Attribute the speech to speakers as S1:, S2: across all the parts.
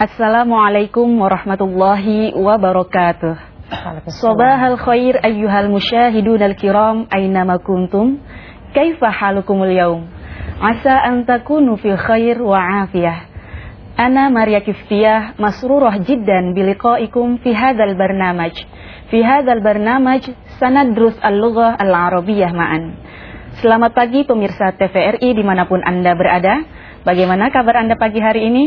S1: Assalamualaikum warahmatullahi wabarakatuh. Sobahal khair ayyuhal musyahidun al-kiram aynama kuntum. Kaifa halukumul yaum? Asa an takunu fil khair wa afiyah. Ana Maria Kiftiyah masrurah jiddan biliqaikum fi hadzal barnamaj. Fi hadzal barnamaj sanadrus al-lughah al-arabiyyah ma'an. Selamat pagi pemirsa TVRI di mana pun Anda berada. Bagaimana kabar Anda pagi hari ini?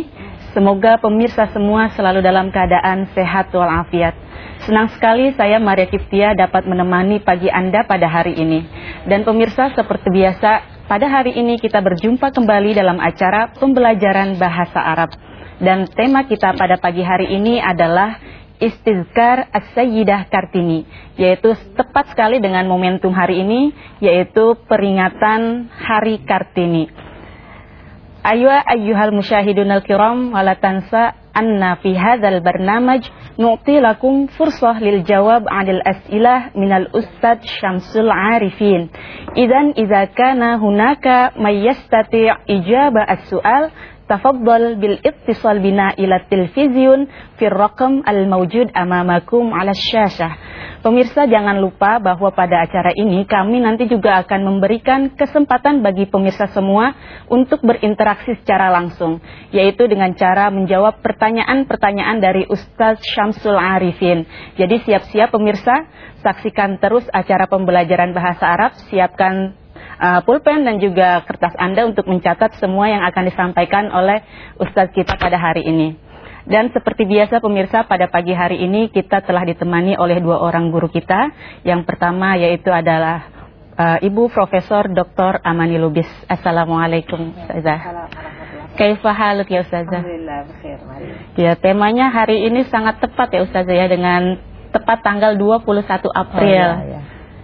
S1: Semoga pemirsa semua selalu dalam keadaan sehat walafiat. Senang sekali saya Maria Kiftia dapat menemani pagi Anda pada hari ini. Dan pemirsa seperti biasa, pada hari ini kita berjumpa kembali dalam acara pembelajaran bahasa Arab. Dan tema kita pada pagi hari ini adalah Istizkar As-Sayyidah Kartini yaitu tepat sekali dengan momentum hari ini yaitu peringatan Hari Kartini. Ayo ayyuhal musyahidun al-kiram wala tansa anna fi hadzal barnamaj nu'ti lakum fursah lil jawab 'anil as'ilah minal ustad Syamsul Arifin. Idan idza kana hunaka may yastati' ijaba as-su'al tafaddal bil ittisal bina ila television fir raqam al mawjud amamakum ala. Pemirsa jangan lupa bahwa pada acara ini kami nanti juga akan memberikan kesempatan bagi pemirsa semua untuk berinteraksi secara langsung, yaitu dengan cara menjawab pertanyaan-pertanyaan dari Ustaz Syamsul Arifin. Jadi siap-siap pemirsa, saksikan terus acara pembelajaran bahasa Arab, siapkan uh, pulpen dan juga kertas Anda untuk mencatat semua yang akan disampaikan oleh Ustadz kita pada hari ini. Dan seperti biasa pemirsa pada pagi hari ini kita telah ditemani oleh dua orang guru kita. Yang pertama yaitu adalah uh, Ibu Profesor Dr. Amani Lubis. Assalamualaikum Ustazah. Kaifa haluk ya Ustazah?
S2: Alhamdulillah.
S1: Ya, temanya hari ini sangat tepat ya Ustazah ya dengan tepat tanggal 21 April.
S2: Oh, ya, ya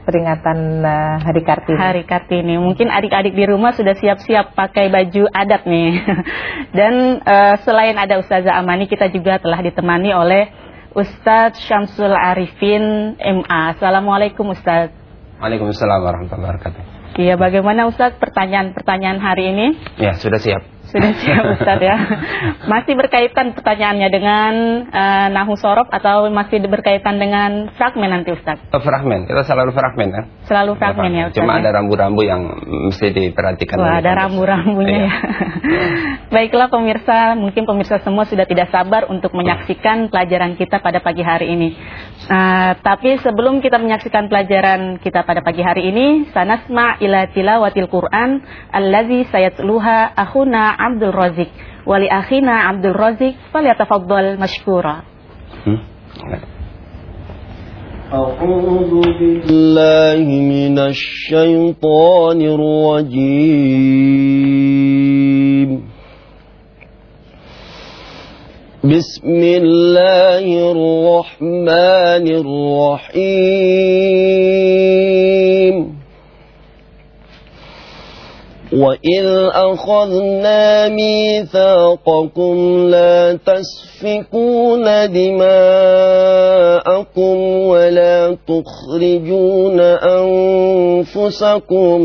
S2: peringatan uh, Hari Kartini.
S1: Hari Kartini. Mungkin adik-adik di rumah sudah siap-siap pakai baju adat nih. Dan uh, selain ada Ustazah Amani, kita juga telah ditemani oleh Ustadz Syamsul Arifin MA. Assalamualaikum Ustadz.
S3: Waalaikumsalam warahmatullahi wabarakatuh.
S1: Iya, bagaimana Ustadz pertanyaan-pertanyaan hari ini?
S3: Ya, sudah siap.
S1: Sudah siap Ustadz ya. Masih berkaitan pertanyaannya dengan uh, nahu sorof atau masih berkaitan dengan fragmen nanti Ustadz?
S3: Oh, fragmen, kita selalu fragmen kan?
S1: Selalu fragmen ya Ustadz.
S3: Cuma
S1: ya?
S3: ada rambu-rambu yang mesti diperhatikan.
S1: Wah, ada rambu-rambunya
S3: Iya.
S1: ya. Baiklah pemirsa, mungkin pemirsa semua sudah tidak sabar untuk menyaksikan pelajaran kita pada pagi hari ini. Uh, tapi sebelum kita menyaksikan pelajaran kita pada pagi hari ini, sanasma ila tilawatil Quran allazi sayatluha akhuna Abdul Razik wali akhina Abdul Razik falyatafaddal mashkura.
S3: Hmm?
S4: أعوذ بالله من الشيطان الرجيم بسم الله الرحمن الرحيم. وإذ أخذنا ميثاقكم لا تسفكون دماءكم ولا تخرجون أنفسكم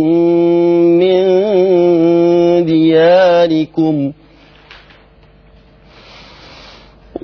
S4: من دياركم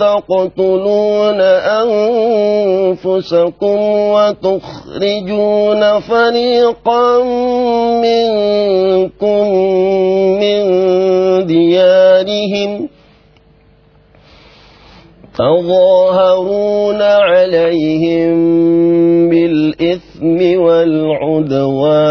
S4: تقتلون أنفسكم وتخرجون فريقا منكم من ديارهم تظاهرون عليهم بالإثم والعدوان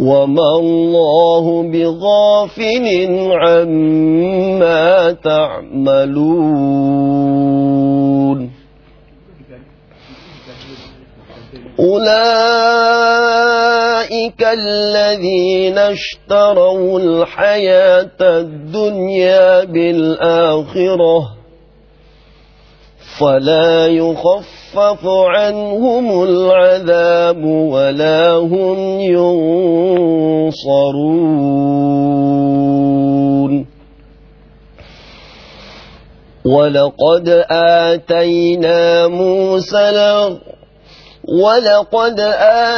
S4: وما الله بغافل عما تعملون أولئك الذين اشتروا الحياة الدنيا بالآخرة فلا يخفف عنهم العذاب ولا هم ينصرون. ولقد آتينا موسى ولقد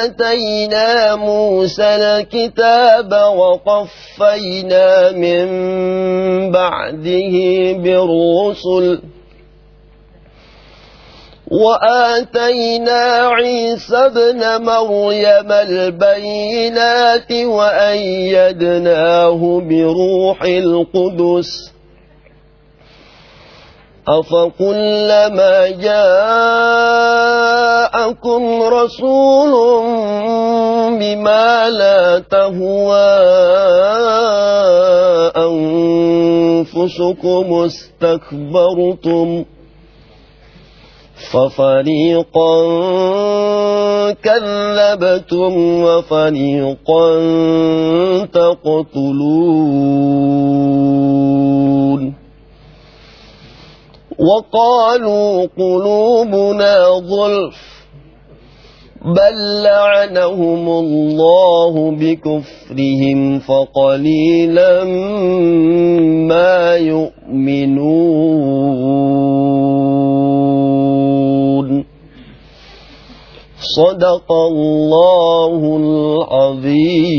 S4: آتينا موسى الكتاب وقفينا من بعده بالرسل. وآتينا عيسى ابن مريم البينات وأيدناه بروح القدس. أفكلما جاءكم رسول بما لا تهوى أنفسكم استكبرتم ففريقا كذبتم وفريقا تقتلون. وقالوا قلوبنا ظلف بل لعنهم الله بكفرهم فقليلا ما يؤمنون. صدق الله العظيم.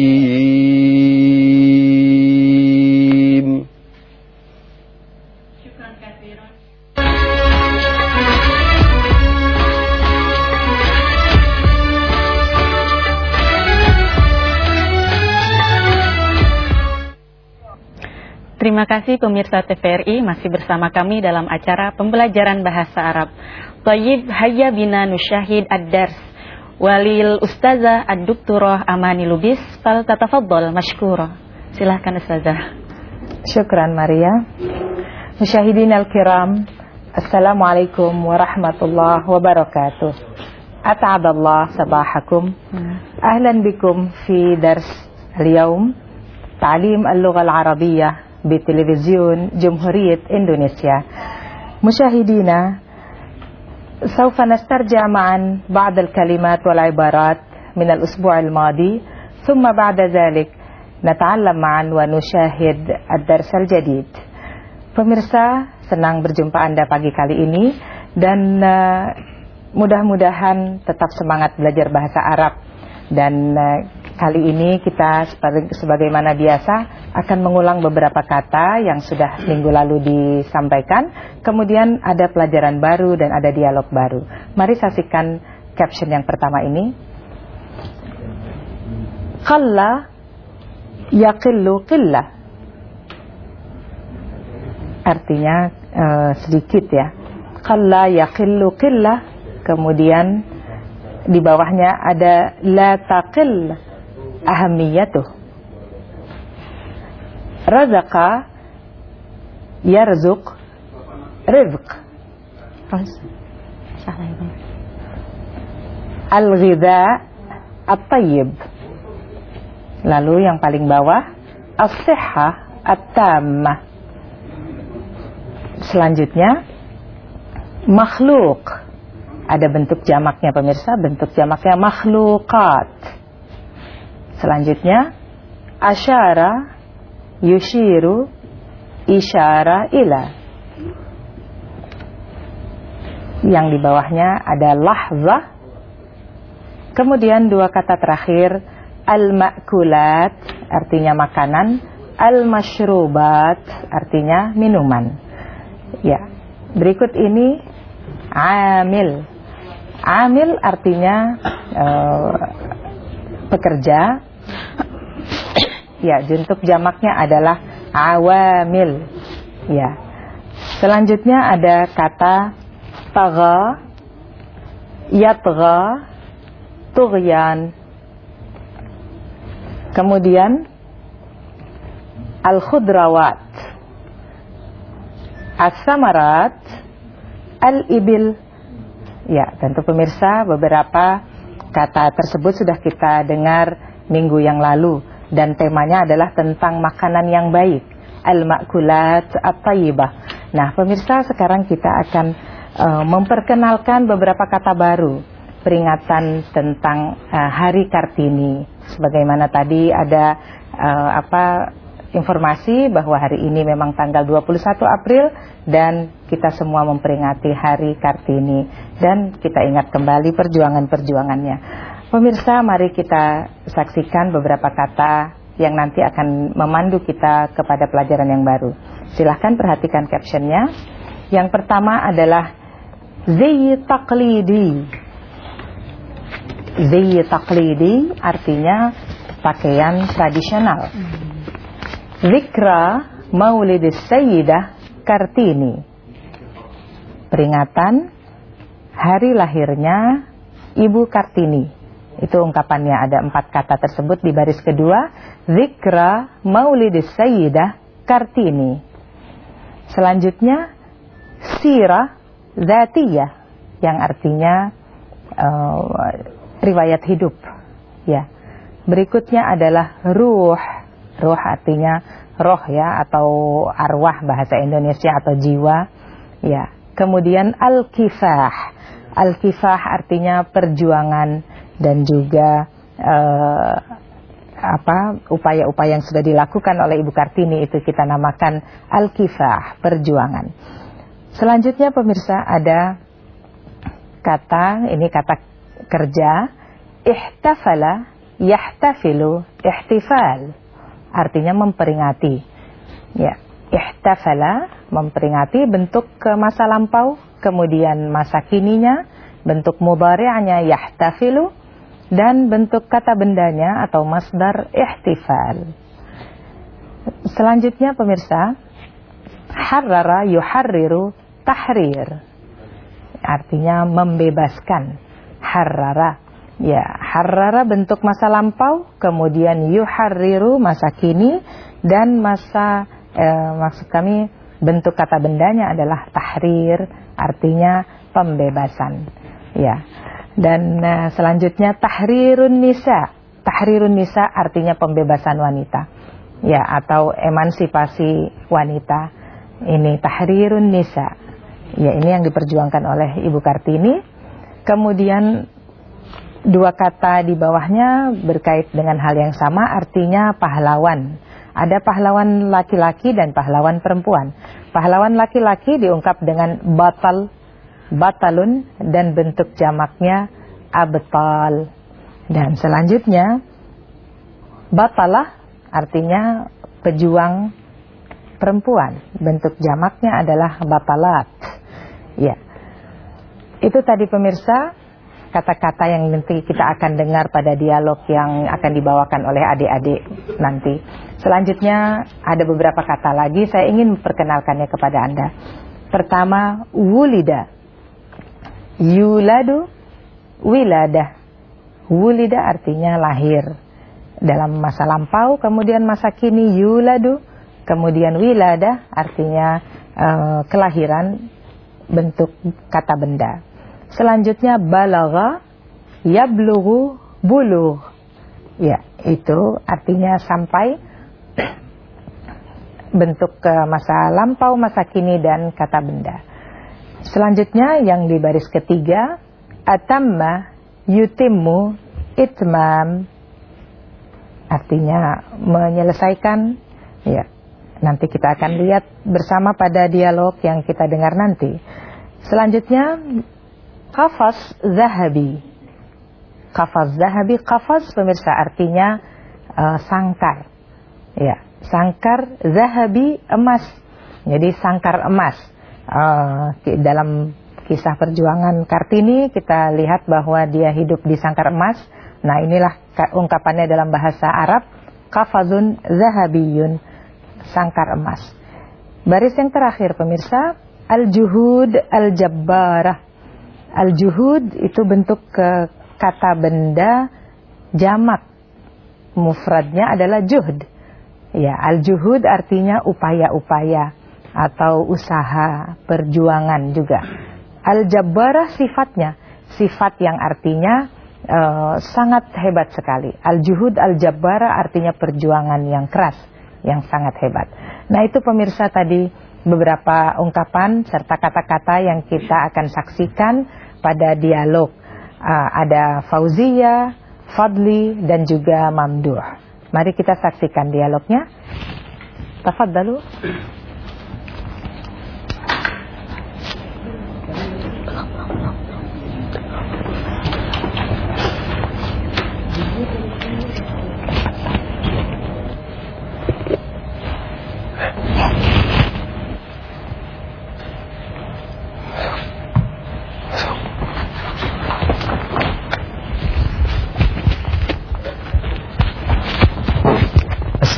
S1: Terima kasih pemirsa TVRI masih bersama kami dalam acara pembelajaran bahasa Arab. Tayyib Hayya Bina Nusyahid Ad-Dars Walil Ustazah Ad-Dukturah Amani Lubis Fal Tatafaddal Mashkura Silahkan Ustazah
S2: Syukran Maria. Musyahidin al-kiram, Assalamualaikum warahmatullahi wabarakatuh. At'adallah sabahakum. Ahlan bikum fi dars اليوم تعليم اللغة العربية بتلفزيون جمهورية إندونيسيا مشاهدينا سوف نسترجع معا بعض الكلمات والعبارات من الأسبوع الماضي ثم بعد ذلك نتعلم معا ونشاهد الدرس الجديد Pemirsa, senang berjumpa Anda pagi kali ini dan uh, mudah-mudahan tetap semangat belajar bahasa Arab dan uh, kali ini kita sebagaimana biasa akan mengulang beberapa kata yang sudah minggu lalu disampaikan. Kemudian ada pelajaran baru dan ada dialog baru. Mari saksikan caption yang pertama ini. Qalla yaqillu qillah. Artinya uh, sedikit ya. Qalla yaqillu qillah. Kemudian di bawahnya ada la taqil ahamiyatuh. Razaqa yarzuq rizq al-ghidha at-tayyib. Lalu yang paling bawah as-sihha at-tammah. Selanjutnya makhluk ada bentuk jamaknya pemirsa bentuk jamaknya makhlukat selanjutnya asyara yushiru isyara ila. Yang di bawahnya ada lahzah. Kemudian dua kata terakhir al-ma'kulat artinya makanan, al-mashrubat artinya minuman. Ya. Berikut ini amil. Amil artinya uh, pekerja. Ya, juntuk jamaknya adalah awamil. Ya. Selanjutnya ada kata taga, yatga, tughyan. Kemudian al-khudrawat, as-samarat, al-ibil. Ya, tentu pemirsa beberapa kata tersebut sudah kita dengar minggu yang lalu dan temanya adalah tentang makanan yang baik al-makulat at-tayyibah. Nah, pemirsa sekarang kita akan uh, memperkenalkan beberapa kata baru peringatan tentang uh, Hari Kartini. Sebagaimana tadi ada uh, apa informasi bahwa hari ini memang tanggal 21 April dan kita semua memperingati Hari Kartini dan kita ingat kembali perjuangan-perjuangannya. Pemirsa, mari kita saksikan beberapa kata yang nanti akan memandu kita kepada pelajaran yang baru. Silahkan perhatikan captionnya. Yang pertama adalah Zayy Taqlidi. Zayy Taqlidi artinya pakaian tradisional. Zikra Maulid Sayyidah Kartini. Peringatan hari lahirnya Ibu Kartini. Itu ungkapannya ada empat kata tersebut di baris kedua. Zikra maulidis sayyidah kartini. Selanjutnya sirah zatiyah yang artinya uh, riwayat hidup. Ya. Berikutnya adalah ruh. Ruh artinya roh ya atau arwah bahasa Indonesia atau jiwa. Ya. Kemudian al-kifah. Al-kifah artinya perjuangan dan juga uh, apa upaya-upaya yang sudah dilakukan oleh Ibu Kartini itu kita namakan al-kifah, perjuangan. Selanjutnya pemirsa ada kata ini kata kerja ihtafala yahtafilu ihtifal artinya memperingati. Ya, ihtafala memperingati bentuk ke masa lampau, kemudian masa kininya bentuk mudhari'nya yahtafilu dan bentuk kata bendanya atau masdar ihtifal. Selanjutnya pemirsa, harrara yuharriru tahrir. Artinya membebaskan. Harrara. Ya, harrara bentuk masa lampau, kemudian yuharriru masa kini dan masa eh, maksud kami bentuk kata bendanya adalah tahrir, artinya pembebasan. Ya. Dan uh, selanjutnya tahrirun nisa. Tahrirun nisa artinya pembebasan wanita. Ya, atau emansipasi wanita. Ini tahrirun nisa. Ya, ini yang diperjuangkan oleh Ibu Kartini. Kemudian dua kata di bawahnya berkait dengan hal yang sama artinya pahlawan. Ada pahlawan laki-laki dan pahlawan perempuan. Pahlawan laki-laki diungkap dengan batal batalun dan bentuk jamaknya abtal. Dan selanjutnya batalah artinya pejuang perempuan. Bentuk jamaknya adalah batalat. Ya. Itu tadi pemirsa kata-kata yang nanti kita akan dengar pada dialog yang akan dibawakan oleh adik-adik nanti. Selanjutnya ada beberapa kata lagi saya ingin memperkenalkannya kepada Anda. Pertama, wulida Yuladu wiladah. Wulida artinya lahir. Dalam masa lampau, kemudian masa kini yuladu, kemudian wiladah artinya uh, kelahiran bentuk kata benda. Selanjutnya balagha yablughu bulugh. Ya, itu artinya sampai bentuk ke masa lampau, masa kini dan kata benda. Selanjutnya yang di baris ketiga atamma yutimmu itmam artinya menyelesaikan ya nanti kita akan lihat bersama pada dialog yang kita dengar nanti. Selanjutnya kafas zahabi. Kafas zahabi, kafas pemirsa artinya uh, sangkar. Ya, sangkar zahabi emas. Jadi sangkar emas. Uh, dalam kisah perjuangan Kartini kita lihat bahwa dia hidup di sangkar emas. Nah, inilah ungkapannya dalam bahasa Arab, kafazun zahabiyun, sangkar emas. Baris yang terakhir pemirsa, al-juhud al-jabbarah. Al-juhud itu bentuk ke kata benda jamak. Mufradnya adalah juhd. Ya, al-juhud artinya upaya-upaya atau usaha, perjuangan juga. Al-jabbarah sifatnya, sifat yang artinya uh, sangat hebat sekali. Al-juhud al-jabbarah artinya perjuangan yang keras, yang sangat hebat. Nah, itu pemirsa tadi beberapa ungkapan serta kata-kata yang kita akan saksikan pada dialog. Uh, ada Fauzia, Fadli dan juga Mamduh. Mari kita saksikan dialognya. Tafadhalu.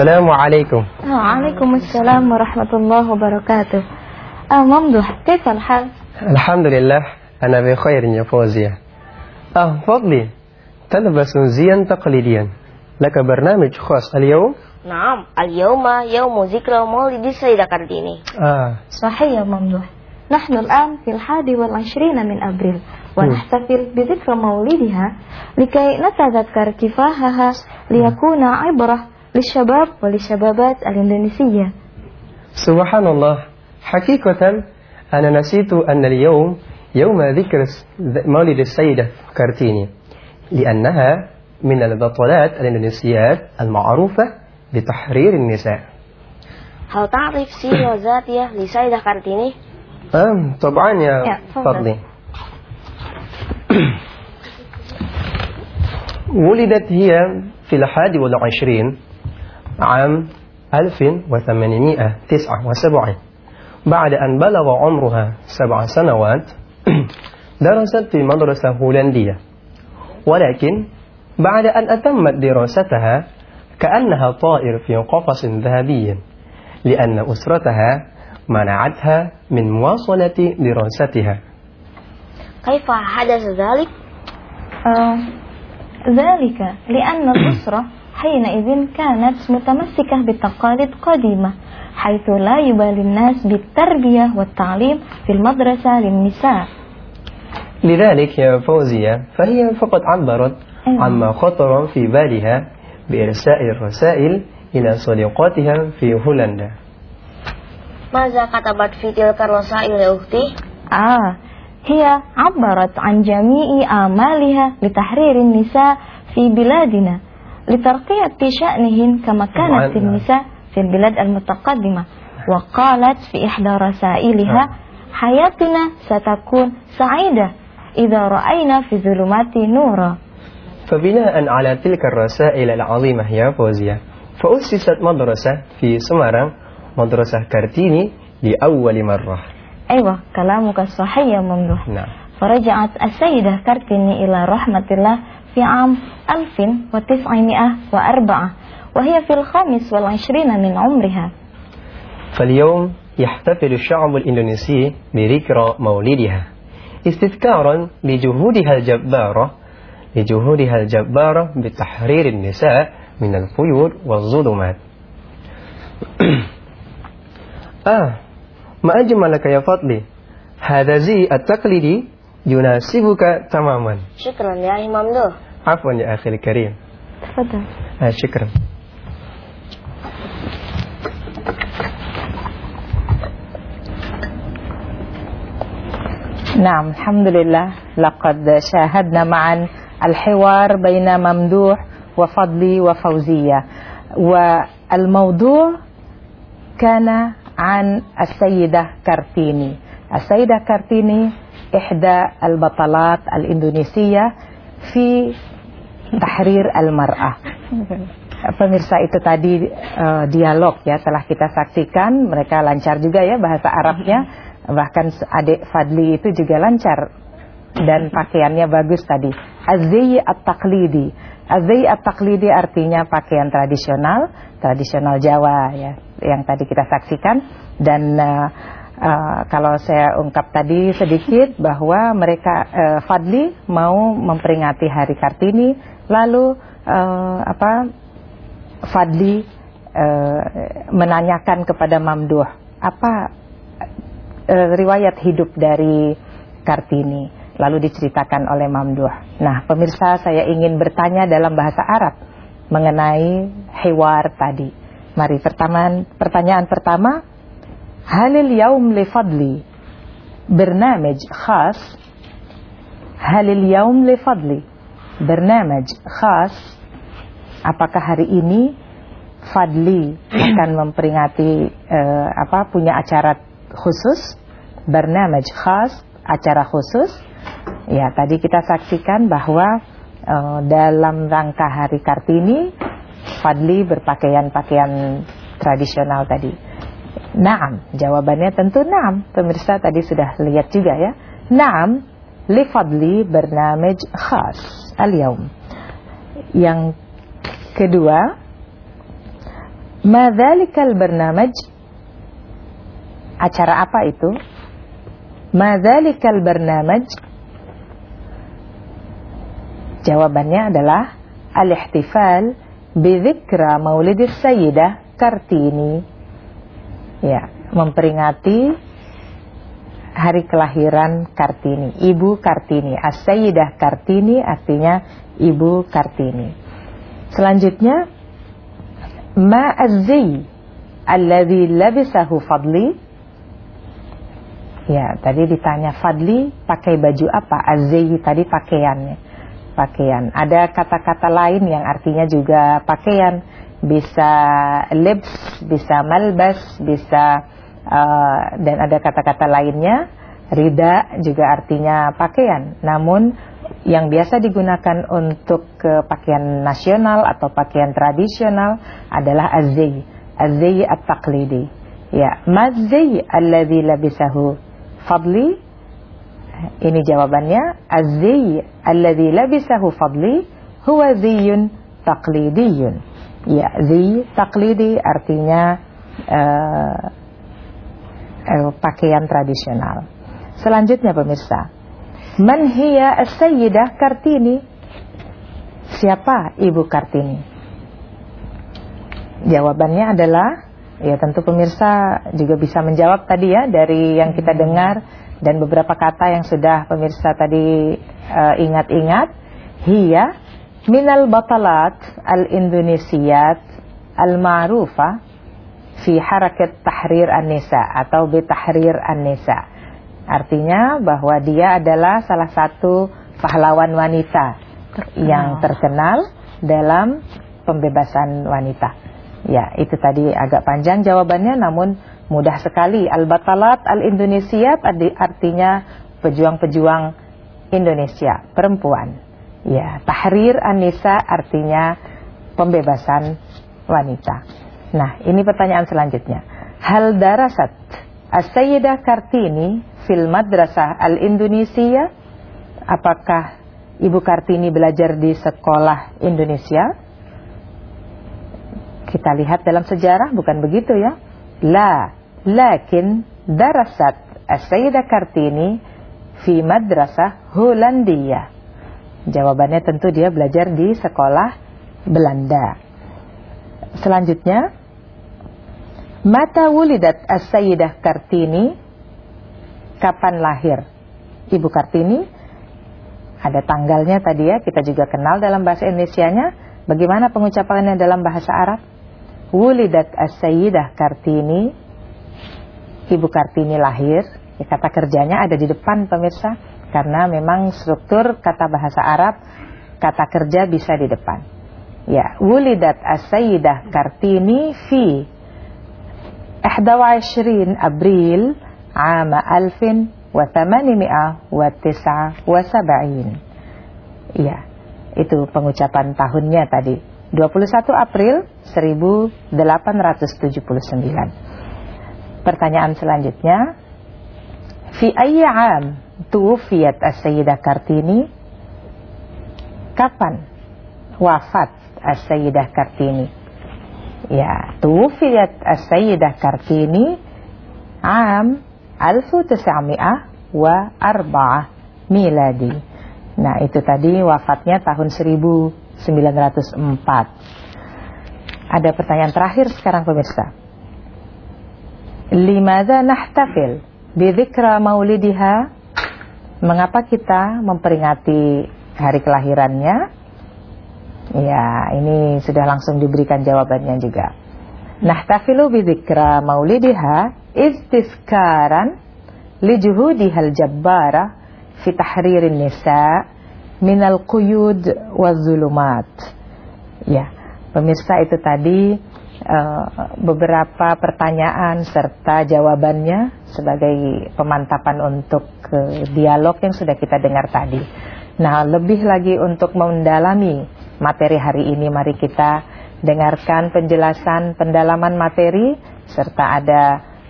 S5: السلام عليكم.
S6: وعليكم السلام ورحمة الله وبركاته. آه ممدوح كيف الحال؟
S5: الحمد لله أنا بخير يا فوزية. آه فضلي تلبس زيا تقليديا. لك برنامج خاص اليوم؟
S7: نعم اليوم يوم ذكرى مولد السيدة كارديني
S5: آه.
S6: صحيح يا ممدوح. نحن الآن في الحادي والعشرين من أبريل ونحتفل بذكرى مولدها لكي نتذكر كفاحها ليكون عبرة للشباب وللشبابات الإندونيسية.
S5: سبحان الله حقيقة أنا نسيت أن اليوم يوم ذكر مولد السيدة كارتيني لأنها من البطلات الإندونيسيات المعروفة بتحرير النساء.
S7: هل تعرف سيرة ذاتية لسيدة كارتيني؟
S5: آه طبعا يا. فضلي. ولدت هي في الحادي والعشرين. عام 1879 بعد أن بلغ عمرها سبع سنوات درست في مدرسة هولندية. ولكن بعد أن أتمت دراستها كأنها طائر في قفص ذهبي لأن أسرتها منعتها من مواصلة دراستها.
S7: كيف حدث ذلك؟
S6: آه ذلك لأن الأسرة حينئذ كانت متمسكة بتقاليد قديمة حيث لا يبالي الناس بالتربية والتعليم في المدرسة للنساء
S5: لذلك يا فوزية فهي فقط عبرت
S6: أيوة.
S5: عما خطر في بالها بإرسال الرسائل إلى صديقاتها في هولندا
S7: ماذا كتبت في تلك الرسائل يا أختي؟
S6: آه هي عبرت عن جميع آمالها لتحرير النساء في بلادنا لترقية شأنهن كما كانت. النساء في البلاد المتقدمة. وقالت في إحدى رسائلها
S5: نعم.
S6: حياتنا ستكون سعيدة إذا رأينا في الظلمات نورا
S5: فبناء على تلك الرسائل العظيمة يا فوزية فأسست مدرسة في سمرة مدرسة كارتيني لأول مرة.
S6: أيوة كلامك صحيح يا ممدوح
S5: نعم.
S6: فرجعت السيدة كارتيني إلى رحمة الله في عام 1904 وهي في الخامس والعشرين من عمرها.
S5: فاليوم يحتفل الشعب الإندونيسي بذكرى مولدها استذكارا لجهودها الجبارة لجهودها الجبارة بتحرير النساء من القيود والظلمات. آه ما أجملك يا فضلي هذا زي التقليدي يناسبك تماما
S7: شكرا يا إمام دو
S5: عفوا يا أخي الكريم
S6: تفضل
S5: آه شكرا
S2: نعم الحمد لله لقد شاهدنا معا الحوار بين ممدوح وفضلي وفوزية والموضوع kana an As-Sayyidah Kartini. As-Sayyidah Kartini ihda al-batalat al-Indonesia fi tahrir al-mar'ah. Pemirsa itu tadi uh, dialog ya telah kita saksikan mereka lancar juga ya bahasa Arabnya bahkan adik Fadli itu juga lancar dan pakaiannya bagus tadi. Azzi at-taqlidi. Azzi at-taqlidi artinya pakaian tradisional, tradisional Jawa ya yang tadi kita saksikan dan uh, uh, kalau saya ungkap tadi sedikit bahwa mereka uh, Fadli mau memperingati Hari Kartini lalu uh, apa Fadli uh, menanyakan kepada Mamduh apa uh, riwayat hidup dari Kartini lalu diceritakan oleh Mamduh. Nah, pemirsa saya ingin bertanya dalam bahasa Arab mengenai hewar tadi. Mari pertama pertanyaan pertama, halil yaum li fadli برنامج khas halil yaum li fadli برنامج khas apakah hari ini Fadli akan memperingati uh, apa punya acara khusus bernamaj khas acara khusus ya tadi kita saksikan bahwa uh, dalam rangka hari Kartini Fadli berpakaian pakaian tradisional tadi Naam. Jawabannya tentu naam. Pemirsa tadi sudah lihat juga ya. Naam li Fadli bernamaj khas al-yaum yang kedua Madzalikal bernamaj Acara apa itu? Madzalikal bernamaj Jawabannya adalah Al-ihtifal Bidhikra maulidis sayyidah Kartini Ya, memperingati Hari kelahiran Kartini Ibu Kartini As-sayyidah Kartini artinya Ibu Kartini Selanjutnya Ma azzi alladhi labisahu Fadli Ya, tadi ditanya Fadli pakai baju apa? Azzi tadi pakaiannya. Pakaian. Ada kata-kata lain yang artinya juga pakaian. Bisa libs, bisa malbas, bisa uh, dan ada kata-kata lainnya. Rida juga artinya pakaian. Namun yang biasa digunakan untuk uh, pakaian nasional atau pakaian tradisional adalah azzi, azzi at-taqlidi. Ya, mazzi alladhi labisahu fadli. Ini jawabannya, azzi alladhi labisahu fadli huwa ziyun taqlidiyun. Ya, zi taqlidi artinya uh, uh, pakaian tradisional. Selanjutnya pemirsa, Man hiya as-sayyidah Kartini? Siapa Ibu Kartini? Jawabannya adalah ya tentu pemirsa juga bisa menjawab tadi ya dari yang kita dengar dan beberapa kata yang sudah pemirsa tadi ingat-ingat. Uh, hiya minal batalat al-indonesiyat al-ma'rufa fi harakat tahrir an-nisa atau bi tahrir an-nisa Artinya bahwa dia adalah salah satu pahlawan wanita terkenal. yang terkenal dalam pembebasan wanita. Ya, itu tadi agak panjang jawabannya namun mudah sekali. Al-Batalat Al-Indonesiat artinya pejuang-pejuang Indonesia, perempuan. Ya, Tahrir An-Nisa artinya pembebasan wanita. Nah, ini pertanyaan selanjutnya. Hal darasat As-Sayyidah Kartini fil madrasah al-Indonesia apakah Ibu Kartini belajar di sekolah Indonesia kita lihat dalam sejarah bukan begitu ya la lakin darasat As-Sayyidah Kartini fi madrasah Hollandia jawabannya tentu dia belajar di sekolah Belanda. Selanjutnya Mata wulidat As-Sayyidah Kartini kapan lahir? Ibu Kartini ada tanggalnya tadi ya kita juga kenal dalam bahasa Indonesia-nya. Bagaimana pengucapannya dalam bahasa Arab? Wulidat As-Sayyidah Kartini. Ibu Kartini lahir ya, kata kerjanya ada di depan pemirsa karena memang struktur kata bahasa Arab kata kerja bisa di depan. Ya, wulidat as-sayyidah Kartini fi 21 April ama alfin wa thamani'a wa tis'a wa sab'in. Iya, itu pengucapan tahunnya tadi. 21 April 1879. Pertanyaan selanjutnya, fi ayyi 'am tuwfiyat as-sayyidah Kartini? Kapan wafat as-sayyidah Kartini? Ya, tuwfiyat as-sayyidah Kartini am 1904 miladi. Nah, itu tadi wafatnya tahun 1904. Ada pertanyaan terakhir sekarang pemirsa. Limadha nahtafil Bidhikra maulidiha Mengapa kita memperingati hari kelahirannya? Ya ini sudah langsung diberikan jawabannya juga. Nahtafilu bidhikra maulidiha Istiskaran Lijuhudihal jabbara Fi tahririn nisa Minal quyud Wazulumat Ya Pemirsa itu tadi uh, beberapa pertanyaan serta jawabannya sebagai pemantapan untuk uh, dialog yang sudah kita dengar tadi. Nah, lebih lagi untuk mendalami materi hari ini, mari kita dengarkan penjelasan pendalaman materi serta ada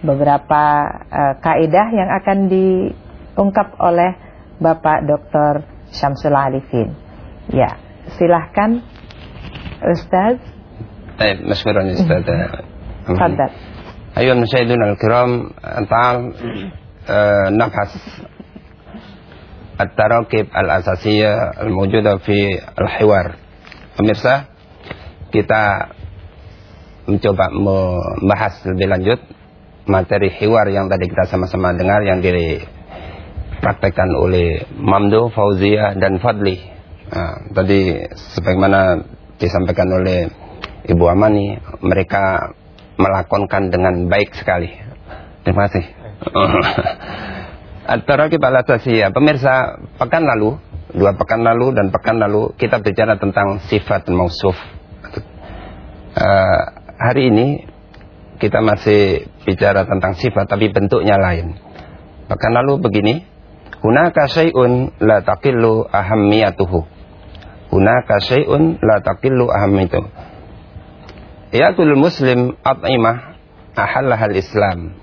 S2: beberapa uh, kaidah yang akan diungkap oleh Bapak Dr. Syamsul Alifin. Ya, silahkan Ustaz.
S3: طيب مشكورا يا استاذ
S2: تفضل
S3: أيها المشاهدون الكرام تعال آه، نبحث at-tarakib al-asasiyah al-mawjuda fi al-hiwar. Pemirsa, kita mencoba membahas lebih lanjut materi hiwar yang tadi kita sama-sama dengar yang dipraktekkan oleh Mamdo, Fauzia, dan Fadli. Nah, tadi sebagaimana disampaikan oleh Ibu Amani, mereka melakonkan dengan baik sekali. Terima kasih. Antara kita ya, pemirsa pekan lalu, dua pekan lalu dan pekan lalu kita bicara tentang sifat mausuf. Uh, hari ini kita masih bicara tentang sifat tapi bentuknya lain. Pekan lalu begini, hunaka syai'un la taqillu ahammiyatuhu. Hunaka syai'un la taqillu ahammiyatuhu. Yaqul muslim at'imah ahallahal islam.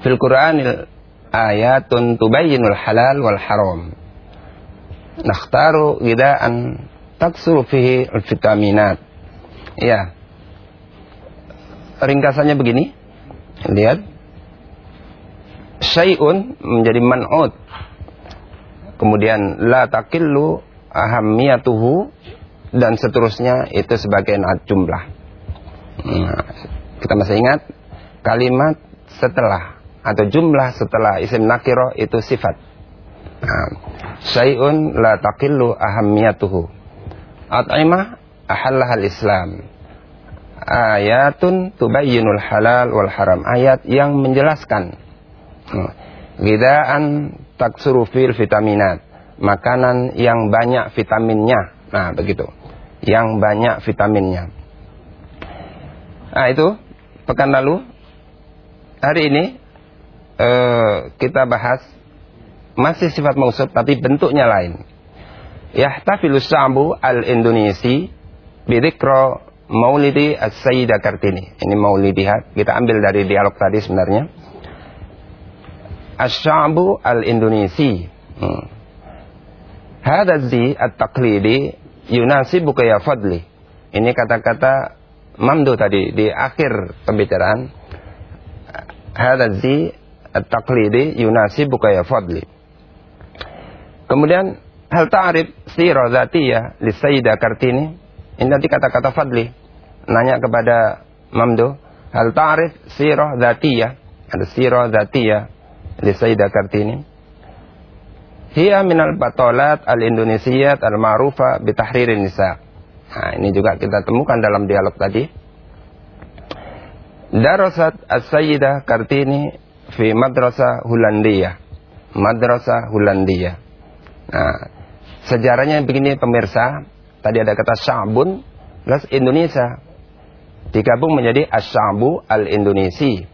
S3: Fil Qur'anil ayatun tubayyinul halal wal haram. Nakhtaru gidaan taksuru fihi vitaminat. Ya. Ringkasannya begini. Lihat. Syai'un menjadi man'ud. Kemudian la takillu ahammiyatuhu dan seterusnya itu sebagai jumlah. Nah, kita masih ingat kalimat setelah atau jumlah setelah isim nakiro itu sifat. Nah, Syai'un la taqillu ahammiyatuhu. At'imah ahallahal Islam. Ayatun tubayyinul halal wal haram. Ayat yang menjelaskan. Gidaan taksuru fil vitaminat. Makanan yang banyak vitaminnya. Nah, begitu. Yang banyak vitaminnya. Nah, itu pekan lalu. Hari ini uh, kita bahas masih sifat mausuf tapi bentuknya lain. Yahtafilu sa'bu al-Indonesi bidikro maulidi as-Sayyidah Kartini. Ini maulidihat. Kita ambil dari dialog tadi sebenarnya. As-Sya'bu al-Indonesi. Hmm. Hada zi at-taqlidi yunasibuka ya fadli. Ini kata-kata Mamdu tadi di akhir pembicaraan. Hada zi at-taqlidi yunasibuka ya fadli. Kemudian hal ta'rif sirah zatiyah li Sayyidah Kartini. Ini nanti kata-kata fadli. Nanya kepada Mamdu. Hal ta'rif sirah zatiyah. Ada sirah zatiyah li Sayyidah Kartini. Hiya minal batolat al-Indonesiyat al-ma'rufa bitahririn nisa. Nah, ini juga kita temukan dalam dialog tadi. Darasat as-sayyidah Kartini fi madrasah Hulandia. Madrasah Hulandia. Nah, sejarahnya begini pemirsa. Tadi ada kata Sya'bun plus Indonesia. digabung menjadi Asyabu al-Indonesi.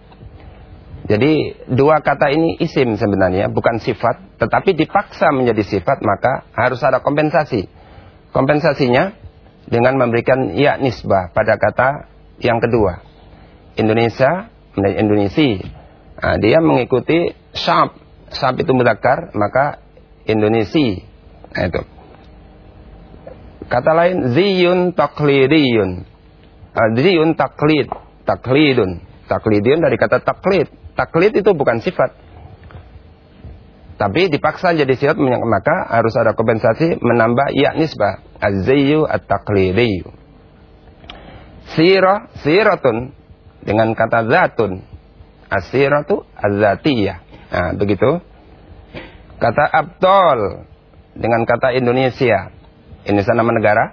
S3: Jadi dua kata ini isim sebenarnya, bukan sifat, tetapi dipaksa menjadi sifat maka harus ada kompensasi. Kompensasinya dengan memberikan ya nisbah pada kata yang kedua. Indonesia menjadi Indonesia. Nah, dia mengikuti syab. Syab itu mudakar, maka Indonesia. Nah, itu. Kata lain ziyun taklidiyun. Uh, ziyun taklid, taklidun. Taklidiyun dari kata taklid. Taklid itu bukan sifat. Tapi dipaksa jadi sifat maka harus ada kompensasi menambah ya nisbah. Az-ziyyu at-taqlidiyu. Sirah, siratun dengan kata zatun. As-siratu az-zatiyah. Nah, begitu. Kata abtol dengan kata Indonesia. Indonesia nama negara.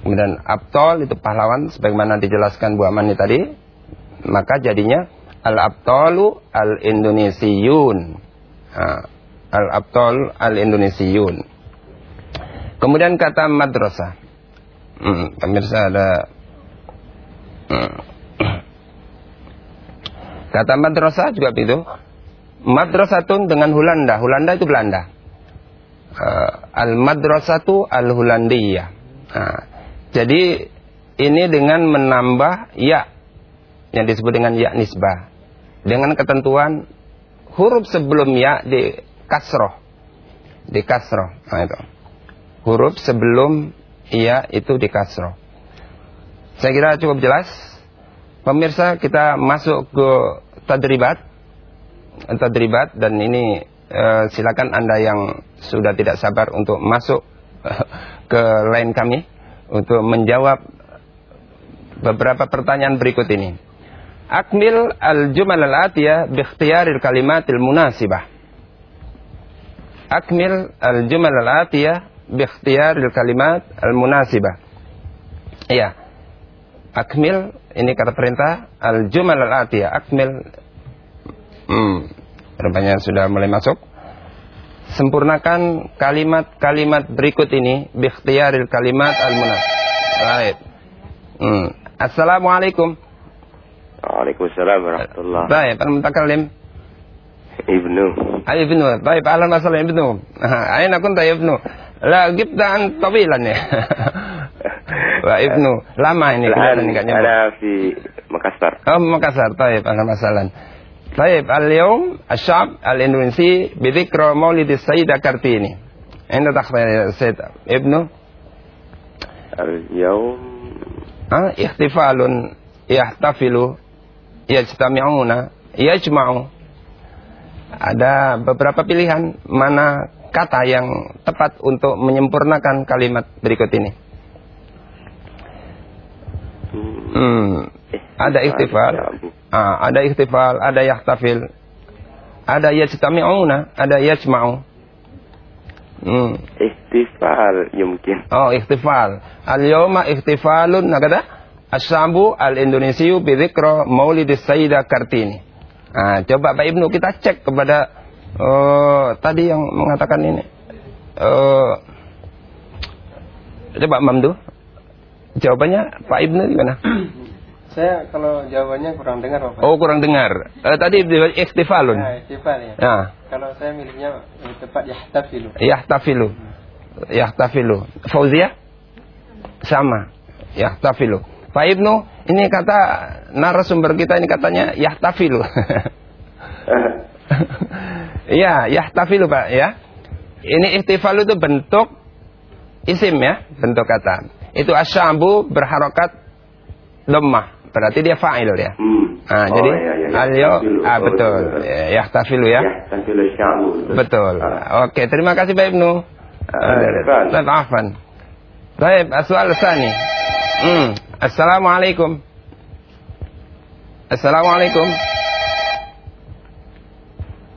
S3: Kemudian Abtol itu pahlawan sebagaimana dijelaskan Bu Amani tadi. Maka jadinya Al-Abtolu Al-Indonesiyun. Nah, Al-Abtol Al-Indonesiyun. Kemudian kata madrasah. Hmm, pemirsa ada hmm. Kata madrasah juga begitu. Madrasatun dengan Hulanda. Hulanda itu Belanda. Uh, al-madrasatu al-hulandiyah. Nah, jadi ini dengan menambah ya yang disebut dengan ya nisbah. Dengan ketentuan huruf sebelum ya di kasroh. Di kasroh. Nah itu. Huruf sebelum ya itu di kasroh. Saya kira cukup jelas pemirsa kita masuk ke tadribat tadribat dan ini uh, silakan Anda yang sudah tidak sabar untuk masuk ke line kami untuk menjawab beberapa pertanyaan berikut ini. Akmil al-jumal al-atiyah bi ikhtiyaril kalimatil munasibah. Akmil al-jumal al-atiyah bi ikhtiyaril kalimat al-munasibah. Iya. Akmil ini kata perintah al-jumal al-atiyah. Akmil hmm, Rupanya sudah mulai masuk. Sempurnakan kalimat-kalimat berikut ini bikhtiaril kalimat al-munaf. Baik. Hmm. Assalamualaikum.
S8: Waalaikumsalam warahmatullahi
S3: Baik, al-mutakallim.
S8: Ibnu.
S3: Ay, ibnu. Baik, ahlan wa sahlan ibnu. Aina kunta ibnu? La gibta an tawilan ya. Wa iya. Ibnu. Lama ini kelihatan enggak nyambung.
S8: Ada di Makassar.
S3: Oh, Makassar. Taib, ada masalan. Taib, al-yawm asyab al-Indonesia bidhikra maulid Sayyidah Kartini. Anda tak Sayyid Ibnu?
S8: Al-yawm
S3: ah, ihtifalun yahtafilu yajtami'una yajma'u. Ada beberapa pilihan mana kata yang tepat untuk menyempurnakan kalimat berikut ini. Hmm, ada ikhtifal, ah, ada ikhtifal, ada yahtafil, ada yajtami'una, ada yajma'u. Hmm.
S8: Ihtifal yumkin.
S3: Oh, ikhtifal. Al-yawma ikhtifalun nakada Asyabu al-Indonesiyu bidhikra maulidis Sayyidah Kartini. Nah, coba Pak Ibnu kita cek kepada uh, tadi yang mengatakan ini. Uh, coba Mamdu. Jawabannya Pak Ibnu gimana?
S5: Saya kalau jawabannya kurang dengar Bapak.
S3: Oh, kurang dengar. Uh, tadi ikhtifalun.
S5: Ya, istifal ya.
S3: Ya.
S5: Kalau saya miliknya tepat yahtafilu.
S3: Yahtafilu. Yahtafilu. Fauzia? Sama. Yahtafilu. Pak Ibnu, ini kata narasumber kita ini katanya yahtafilu. Iya, yahtafilu Pak ya. Ini ihtifalu itu bentuk isim ya, bentuk kata. Itu asyabu berharokat lemah. Berarti dia fa'il ya.
S8: Hmm.
S3: Nah,
S8: Oh,
S3: jadi
S8: iya, iya,
S3: alyo
S8: yahtafilu.
S3: ah betul.
S8: iya.
S3: Ya, Yahtafilu ya.
S8: Yahtafilu.
S3: Betul.
S8: Ah.
S3: Oke, terima kasih Pak Ibnu.
S8: Afwan.
S3: Baik, afwan. Baik, soal tsani. Hmm. Assalamualaikum. Assalamualaikum.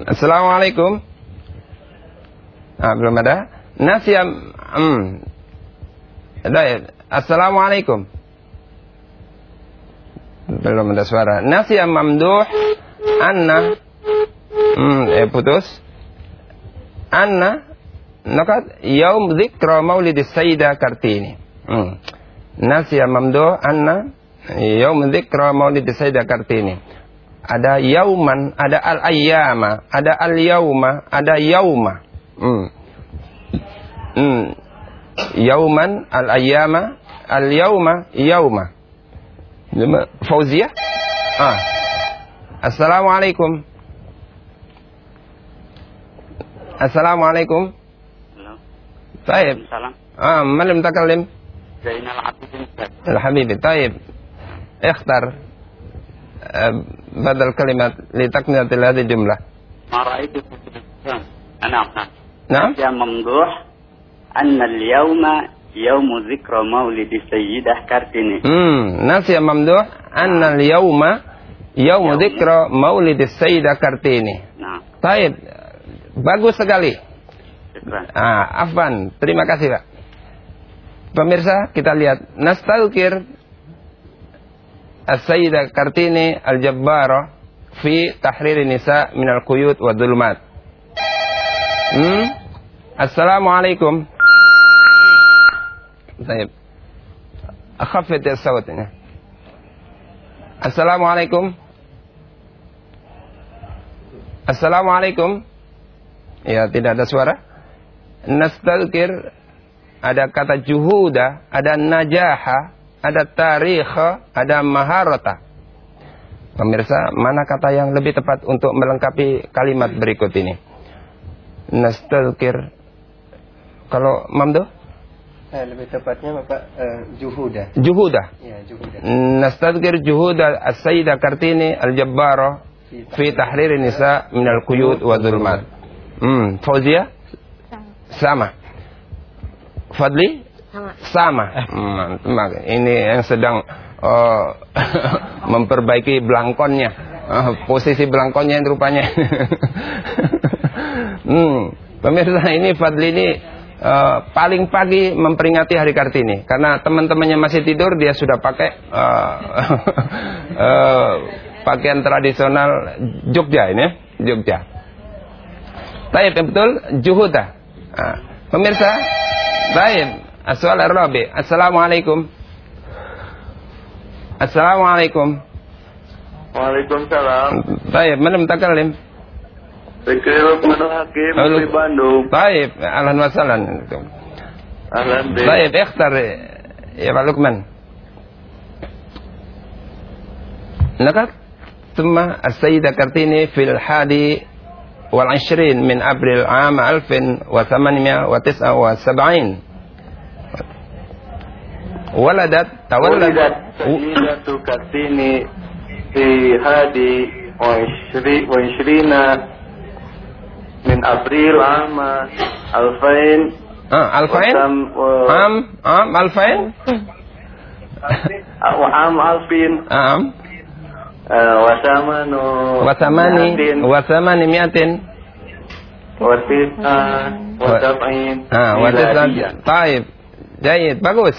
S3: Assalamualaikum. Ah, belum ada. Nasiam. Hmm. Baik. Assalamualaikum. Belum ada suara. Nasiam mamduh anna Hmm, eh putus. Anna nakat yaum dzikra maulid Sayyidah Kartini. Hmm. Nasiya mamdu anna Yaum dzikra Maulid Sayyidah Kartini. Ada yauman, ada al-ayyama, ada al-yauma, ada yauma. Hmm. Hmm. Yauman, al-ayyama, al-yauma, yauma. Lima- Fauzia? Ah. Assalamualaikum. Assalamualaikum. طيب
S9: Salam.
S3: آه من المتكلم
S9: Zainal Abidin Ustaz.
S3: الحبيبي طيب اختر آه، بدل كلمة لتكملة هذه الجملة
S9: ما رأيت في التلفزيون نعم نعم
S3: نعم
S9: يا ممدوح أن اليوم يوم ذكرى مولد السيدة كارتيني
S3: Hmm, nasi yang mamduh anna al-yawma yawmu dzikra maulid Sayyidah Kartini.
S9: نعم
S3: Taib. Bagus sekali.
S9: شكرا
S3: Ah, afwan. Terima kasih, Pak. Pemirsa, kita lihat nastalkir As-Sayyidah Kartini Al-Jabbara fi tahrir nisa min al-quyut wa dhulumat. Hmm? Assalamualaikum. Baik. Akhafid ya sautnya. Assalamualaikum. Assalamualaikum. Ya, tidak ada suara. Nastalkir ada kata juhuda, ada najaha, ada tarikh, ada maharata. Pemirsa, mana kata yang lebih tepat untuk melengkapi kalimat berikut ini? Nastalkir. Kalau mamdo?
S5: Eh, lebih tepatnya Bapak eh, Juhuda.
S3: Juhuda.
S5: Ya, Juhuda.
S3: Mm, Nastadgir Juhuda As-Sayyidah Kartini Al-Jabbara fi tahrir nisa min al-quyud wa dhulmat. Hmm, Fauzia? Sama. Fadli?
S7: Sama.
S3: Sama. Hmm, ini yang sedang uh, memperbaiki belangkonnya. Uh, oh, posisi belangkonnya yang rupanya. hmm, pemirsa ini Fadli ini eh, paling pagi memperingati hari Kartini karena teman-temannya masih tidur dia sudah pakai eh, eh, pakaian tradisional Jogja ini ya, Jogja Taib yang betul juhuda. Ah, pemirsa, taib. Rabi. Assalamualaikum. Assalamualaikum.
S8: Waalaikumsalam.
S3: Taib, mana mutakallim?
S8: Fikri Lukman Hakim
S3: Halo.
S8: dari Bandung.
S3: Taib, ahlan wa sahlan.
S8: Ahlan bi.
S3: Taib, ikhtar ya Pak Lukman. Nakat ثم السيدة كرتيني في الحادي والعشرين من أبريل عام 1879 ولدت تولدت
S8: ولدت سيدة كارتيني في هادي وعشري- وعشرين من أبريل عام 2000
S3: آه ألفين
S8: وتم- و-
S3: عام عام ألفين؟
S8: وعام 2000
S3: عام
S8: آه، وثمان
S3: وثماني
S8: مئة
S3: وثمانمائة
S8: وتسعة وسبعين.
S3: آه. وتسعة طيب جيد. bagus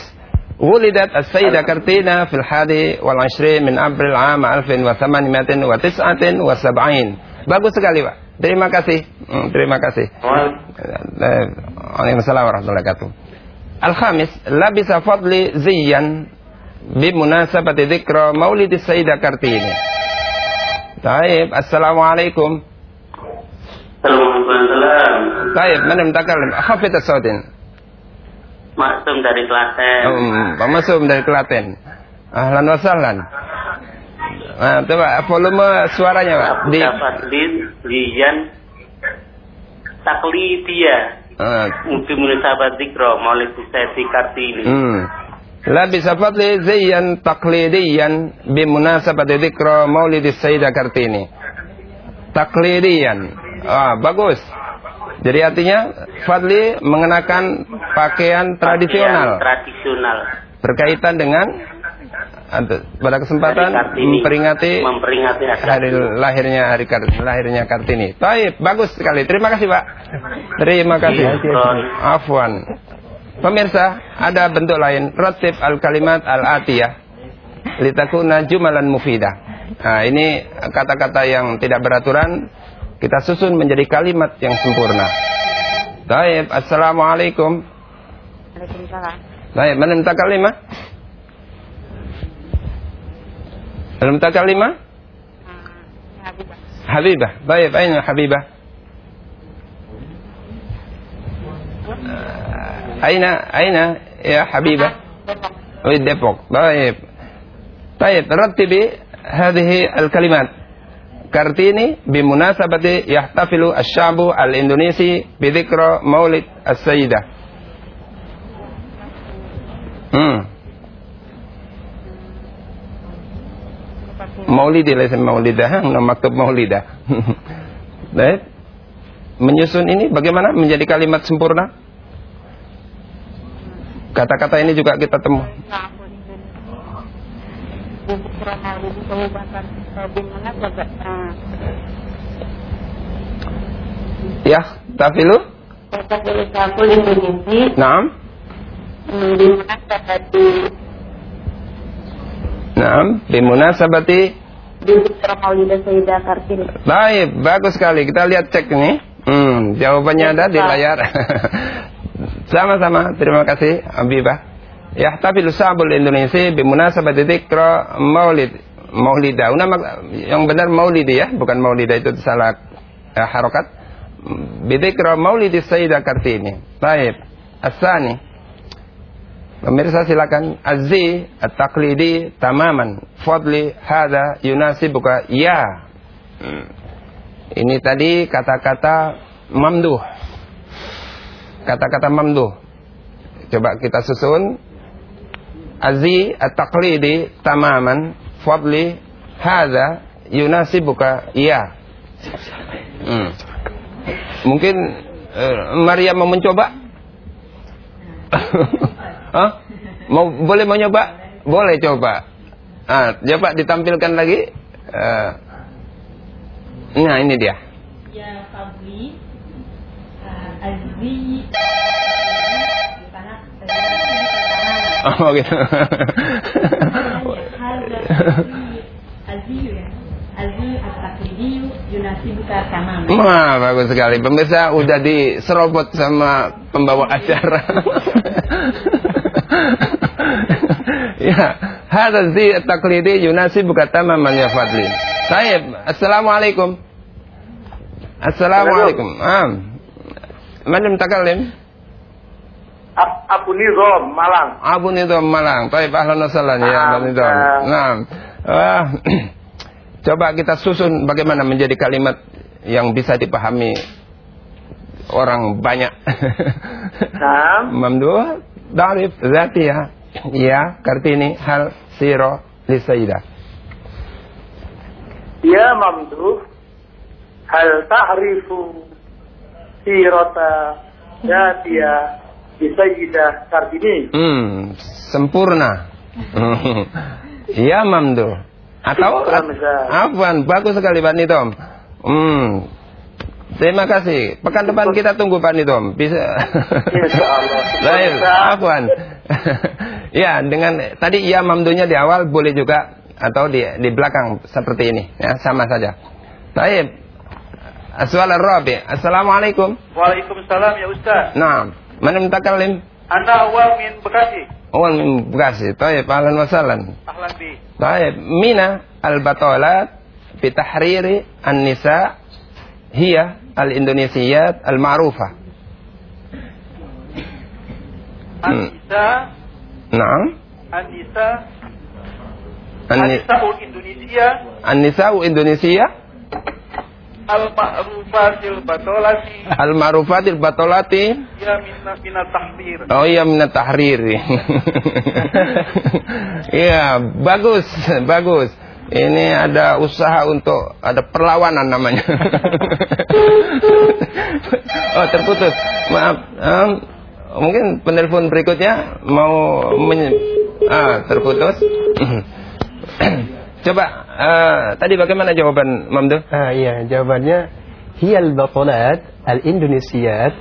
S3: ولدت السيدة كرتينا في الحادي والعشرين من أبريل عام 1879 Bagus sekali Pak. Terima kasih. Hmm, terima kasih. Waalaikumsalam warahmatullahi wabarakatuh. Al-khamis, labisa fadli ziyyan bimunasabati dzikra maulid Sayyidah Kartini. Taib, Assalamualaikum.
S9: Assalamualaikum.
S3: Taib, mana minta kalim? as-sautin.
S9: Maksum dari Klaten.
S3: Um, Pak Maksum dari Klaten. Ahlan wa sahlan. Nah, coba volume suaranya, Pak. Di
S9: dapat lian taklidiyah.
S3: Ah,
S9: Mungkin sahabat zikro maulid Sesi Kartini.
S3: Hmm. Labisa fadli zayyan taqlidiyan bimunasabati dzikra maulid Sayyidah Kartini. Taqlidiyan. Ah, bagus. Jadi artinya Fadli mengenakan pakaian tradisional
S9: Pakaian tradisional.
S3: berkaitan dengan pada kesempatan memperingati
S9: memperingati hari
S3: lahirnya hari Kartini, lahirnya Kartini. Taib, bagus sekali. Terima kasih, Pak. Terima kasih. Afwan. Pemirsa, ada bentuk lain, ratib al-kalimat al-atiyah litakuna jumalan mufidah. Nah, ini kata-kata yang tidak beraturan kita susun menjadi kalimat yang sempurna. Taib, assalamualaikum.
S7: Waalaikumsalam.
S3: Taib, mana minta kalimat? Al-mutakallimah? Habibah. Baik, aina Habibah? Ah, Aina aina ya Habibah? Di Depok. Baik. Baik, rattibi hadhihi al-kalimat. Kartini bimunasabati yahtafilu asy-sya'bu al-Indonesi bi Maulid as-Sayyidah. Hmm. Maulidi laysa maulidah, nama maktub maulidah. Baik. Menyusun ini bagaimana menjadi kalimat sempurna? Kata-kata ini juga kita temu. Ya, tafilu? Naam. Naam, bimunasabati Baik, bagus sekali. Kita lihat cek ini. Hmm, jawabannya ada di layar. Sama-sama. Terima kasih, Habibah. Yahtafilu sabul Indonesia bimunasabati dzikra Maulid. Maulida. Nama yang benar Maulidi ya, bukan Maulida itu salah eh, harokat. Bidzikra Maulidi Sayyidah Kartini. Baik. Asani. Pemirsa silakan azzi at-taqlidi tamaman fadli hada yunasibuka ya. Hmm. Ini tadi kata-kata mamduh. Kata-kata mamduh. Coba kita susun. Azzi at-taqlidi tamaman fadli hada yunasibuka ya. Hmm. Mungkin uh, Maria mau mencoba? Hah? Mau boleh mau nyoba? Boleh coba. Ah, coba ditampilkan lagi. Uh, nah, ini dia.
S10: Ya Fabri uh, Azri
S3: Oh gitu. Wah, bagus sekali. Pemirsa udah diserobot sama pembawa acara. ya, hadza zi at-taqlidi yunasibu tamaman ya Fadli. Sayyid, assalamualaikum. Assalamualaikum. Ah. Man mutakallim?
S11: Abu Nizam Malang.
S3: Abu Nizam Malang. Baik, ahlan wa sahlan ya Abu Nizam. Nah. Ah. Coba kita susun bagaimana menjadi kalimat yang bisa dipahami orang banyak.
S11: Nah.
S3: Mamduh Darif Zatiyah Ya Kartini Hal Siro Lisaidah
S11: Ya mamduh Hal ta'rifu Sirota Zatiyah Lisaidah Kartini.
S3: Hmm Sempurna. Ya mamduh Atau Afwan Bagus sekali Pak Nitom. Hmm Terima kasih. Pekan depan kita tunggu Pak Nidom. Bisa.
S11: Insyaallah.
S3: Baik, afwan. ya, dengan tadi ya mamdunya di awal boleh juga atau di di belakang seperti ini ya, sama saja. Baik. Aswal Rabi. Assalamualaikum.
S11: Waalaikumsalam ya Ustaz.
S3: Nah, mana mutakallim?
S11: Ana awal min Bekasi.
S3: Awal min Bekasi. Baik, ahlan wa sahlan.
S11: Ahlan bi.
S3: Baik, mina al-batalat fi tahriri an-nisa hiya al-indonesiyat al-ma'rufah.
S11: An-nisa.
S3: Naam.
S11: An-nisa.
S3: An-ni-
S11: An-nisa Indonesia.
S3: An-nisa'u Indonesia
S11: Al-ma'rufatil batolati.
S3: al-ma'rufatil batolati
S11: Ya minna minat tahdir.
S3: Oh iya minat tahrir. Iya, bagus, bagus. Ini ada usaha untuk ada perlawanan namanya. oh, terputus. Maaf. Em, mungkin penelpon berikutnya mau men ah, terputus. Coba eh, tadi bagaimana jawaban Mamdu?
S5: Ah iya, jawabannya hiyal batalat al-indonesiyat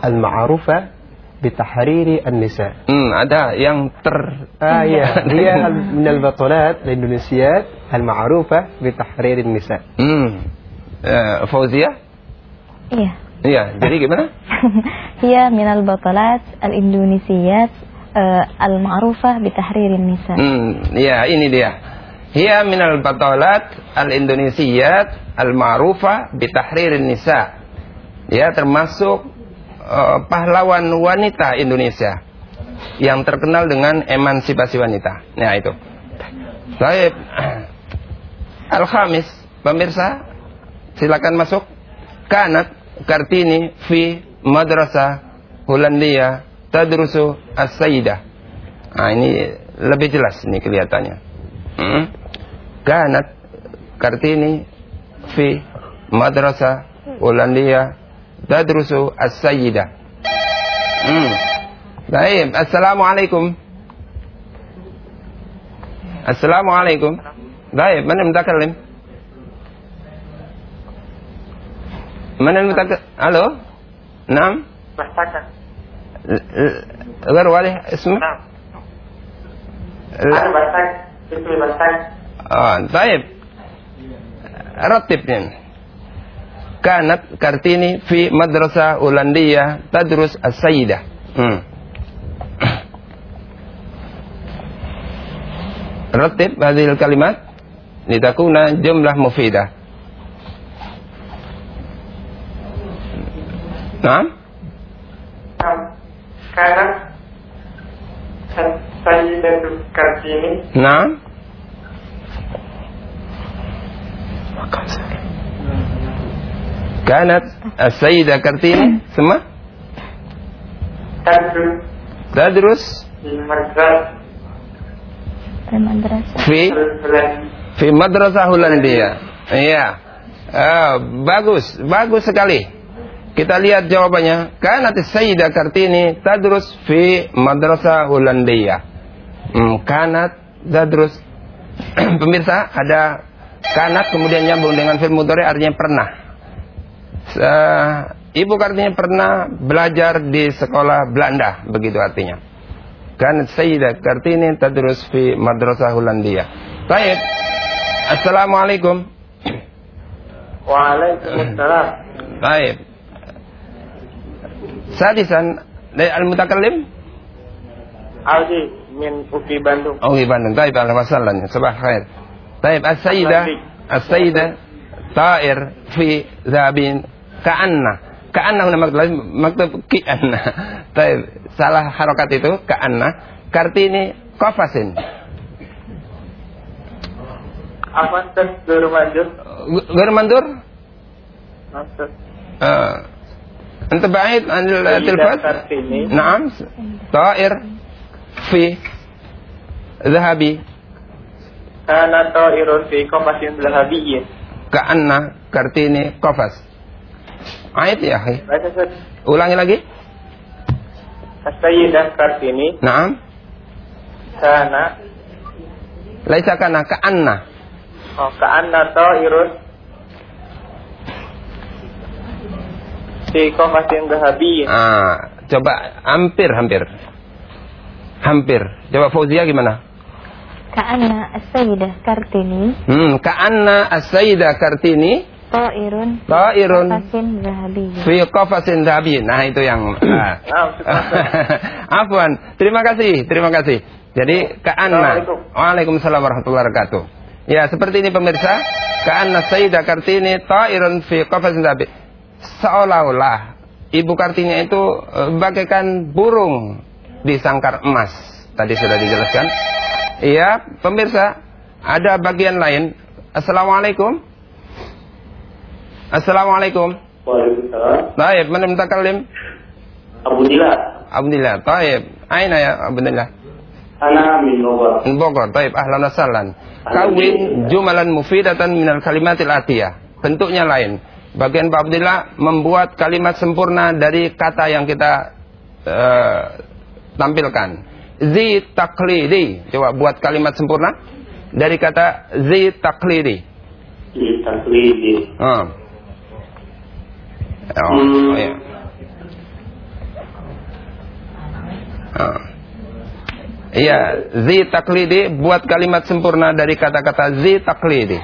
S5: al-ma'rufah bitahriri an-nisa.
S3: Hmm, ada yang ter
S5: Ah iya, hiya min al-batalat al-indonesiyat al-ma'rufah bitahriri an-nisa.
S3: Hmm. Eh, Fauzia?
S6: Iya.
S3: Iya, jadi gimana?
S6: Hiya minal batalat al-indonesiyat eh, al-ma'rufah bitahririn nisa.
S3: Hmm, ya ini dia. Hiya minal batalat al-indonesiyat al-ma'rufah bitahririn nisa. Ya, termasuk uh, pahlawan wanita Indonesia yang terkenal dengan emansipasi wanita. Nah, itu. Baik. Al-Khamis, pemirsa, silakan masuk. Kanat Kartini fi madrasah Hollandia tadrusu as-sayyidah. Nah, ini lebih jelas ini kelihatannya. Hmm? Kanat Kartini fi madrasah Hollandia تدرس السيدة. طيب السلام عليكم. السلام عليكم. طيب من المتكلم؟ من المتكلم ألو؟
S12: نعم.
S3: محتكم غير واضح اسمك؟
S12: نعم. لا. اسمي بسك
S3: آه طيب. رتب لنا. kanat Kartini fi madrasah Ulandiyah tadrus as-sayyidah. Hmm. Ratib hadil kalimat litakuna jumlah mufidah.
S12: Nah. Kanat Sayyidatul Kartini.
S3: Nah. كانت السيدة كارتيني ثم
S12: تدرس
S3: تدرس
S12: في المدرسة
S6: Al-Madrasah.
S3: في في madrasah Hollandia. Iya. Ah, bagus, bagus sekali. Kita lihat jawabannya. Kanat Sayyidah Kartini tadrus fi madrasah Hollandia. Hmm, kanat tadrus Pemirsa, ada kanat kemudian nyambung dengan fil mudhari artinya pernah. Uh, Ibu Kartini pernah belajar di sekolah Belanda, begitu artinya. Kanat Sayyidah Kartini tadrus fi madrasah Hollandia. Baik. Assalamualaikum.
S12: Waalaikumsalam
S3: Baik. Sadisan dari al-mutakallim?
S12: Aldi min UPI Bandung
S3: Oh, di Bandung. Baik, sahlan. Sabah khair. Baik, as-sayyidah as-sayyidah ta'ir fi zabin Ka'anna. Ka'anna maktub ki'anna. Salah harokat itu ka'anna. Kartini kofasin.
S12: Apa tes
S3: Gurmandur? Gurmandur?
S12: Maksud.
S3: Uh. Ah. Anta
S12: ba'id
S3: anil
S12: eh,
S3: tilfat? Naam. Ta'ir. Fi.
S12: Zahabi. Kana ta'irun fi kofasin
S3: zahabiyyin. Iya. Ka'anna kartini kofas. Ayat
S12: ya, akhi.
S3: Ulangi lagi.
S12: Sayyidah Kartini.
S3: Naam.
S12: Sana.
S3: Laisa kana ka'anna.
S12: Oh, ka ka'anna ta'irun. Si yang dahabi.
S3: Ah, coba hampir hampir. Hampir. Coba Fauzia gimana?
S6: Ka'anna as-sayyidah Kartini.
S3: Hmm, ka'anna as-sayyidah Kartini
S6: ta'irun
S3: ta'irun fi qafasin dhabi nah itu yang ah. Afwan, terima kasih, terima kasih. Jadi ka'anna. Waalaikumsalam warahmatullahi wabarakatuh. Ya, seperti ini pemirsa. Ka'anna Sayyidah Kartini ta'irun fi qafasin dhabi. Seolah-olah Ibu Kartini itu eh, bagaikan burung di sangkar emas. Tadi sudah dijelaskan. Iya, pemirsa, ada bagian lain. Assalamualaikum. Assalamualaikum.
S13: Waalaikumsalam.
S3: Baik, mana mutakallim?
S13: Abu Dila.
S3: Alhamdulillah. Taib. Aina ya Alhamdulillah.
S13: Ana min Bogor.
S3: Bogor. Taib. Ahlan wa sahlan. Kawin jumalan mufidatan minal kalimatil atiyah. Bentuknya lain. Bagian Pak Abdillah membuat kalimat sempurna dari kata yang kita eh, tampilkan. Zi taklidi. Coba buat kalimat sempurna dari kata zi taklidi.
S13: Di taklidi. Hmm.
S3: Oh ya. Oh. Iya, zi taklidi buat kalimat sempurna dari kata-kata zi taklidi.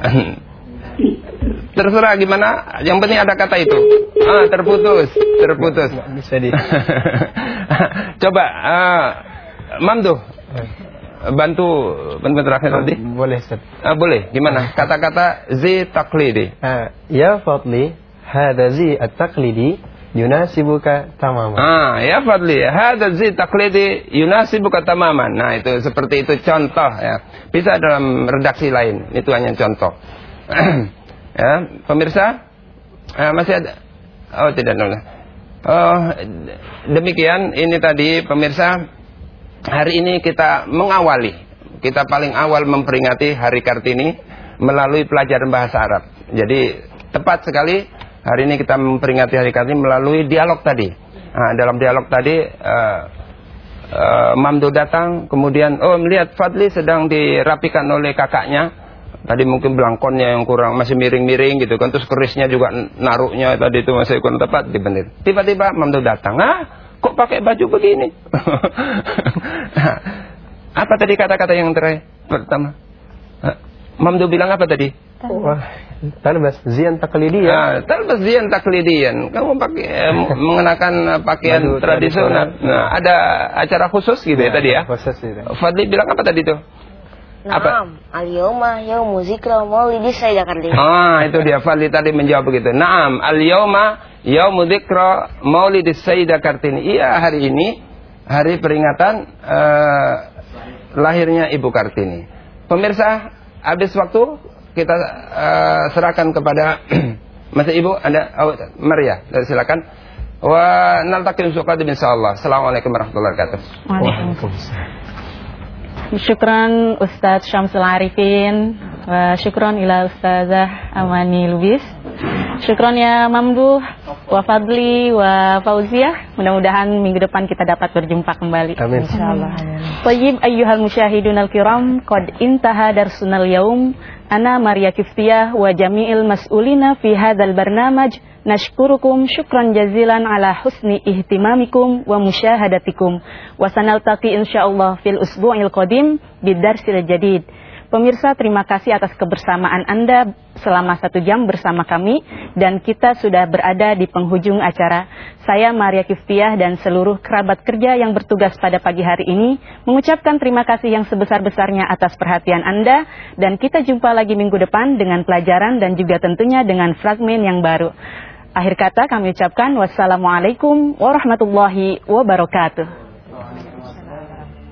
S3: Terserah gimana, yang penting ada kata itu. Ah, terputus, terputus.
S5: Bisa di.
S3: Coba, ah, Mamdu, bantu bantu terakhir tadi.
S5: Boleh Ustaz.
S3: Ah, boleh. Gimana? Kata-kata zi taklidi.
S5: Ah, ya Fadli, hada zi at-taqlidi yunasibuka tamaman.
S3: Ah, ya Fadli, hada zi taklidi yunasibuka tamaman. Nah, itu seperti itu contoh ya. Bisa dalam redaksi lain. Itu hanya contoh. ya, pemirsa, ah, masih ada Oh, tidak ada. Oh, demikian ini tadi pemirsa hari ini kita mengawali kita paling awal memperingati Hari Kartini melalui pelajaran bahasa Arab. Jadi tepat sekali hari ini kita memperingati Hari Kartini melalui dialog tadi. Nah, dalam dialog tadi uh, uh, Mamdu datang kemudian oh melihat Fadli sedang dirapikan oleh kakaknya. Tadi mungkin belangkonnya yang kurang masih miring-miring gitu kan terus kerisnya juga naruhnya tadi itu masih kurang tepat dibenir. Tiba-tiba Mamdu datang. Ah, kok pakai baju begini? Nah, apa tadi kata-kata yang terakhir pertama? Mamdu bilang apa tadi?
S5: Wah, talbas zian taklidian.
S3: Nah, talbas zian taklidian. Kamu pakai eh, mengenakan eh, pakaian tradisional. Nah, ada acara khusus gitu ya,
S5: Ya,
S3: tadi ya?
S5: khusus itu.
S3: Fadli bilang apa tadi tuh? Apa?
S7: Naam, al-yawma yawmu zikra maulidi Sayyidah Kartini.
S3: Ah, itu dia Fadli tadi menjawab begitu. Naam, al-yauma yaumu dzikra Maulidis Sayyidah Kartini. Iya, hari ini hari peringatan eh, lahirnya Ibu Kartini. Pemirsa, habis waktu kita eh, serahkan kepada Masih Ibu ada oh, Maria, silakan. Wa naltaqi suqadim insyaallah. Assalamualaikum warahmatullahi wabarakatuh.
S1: Waalaikumsalam. Syukran Ustadz Syamsul Arifin. Wa syukran ila Ustazah Amani Lubis. Syukran ya Mamdu Wa Fadli Wa Fauziyah Mudah-mudahan minggu depan kita dapat berjumpa kembali.
S5: Amin.
S2: Insyaallah.
S1: Tayyib ayyuhal musyahidun al-kiram Qad intaha darsunal yaum Maria Kiftiyah Wa jami'il mas'ulina fi hadzal barnamaj Nashkurukum syukran jazilan ala husni ihtimamikum wa musyahadatikum wa sanaltaqi insyaallah fil usbu'il qadim bidarsil jadid. Pemirsa terima kasih atas kebersamaan Anda selama satu jam bersama kami dan kita sudah berada di penghujung acara. Saya Maria Kiftiah dan seluruh kerabat kerja yang bertugas pada pagi hari ini mengucapkan terima kasih yang sebesar-besarnya atas perhatian Anda dan kita jumpa lagi minggu depan dengan pelajaran dan juga tentunya dengan fragmen yang baru. Akhir kata kami ucapkan wassalamualaikum warahmatullahi wabarakatuh.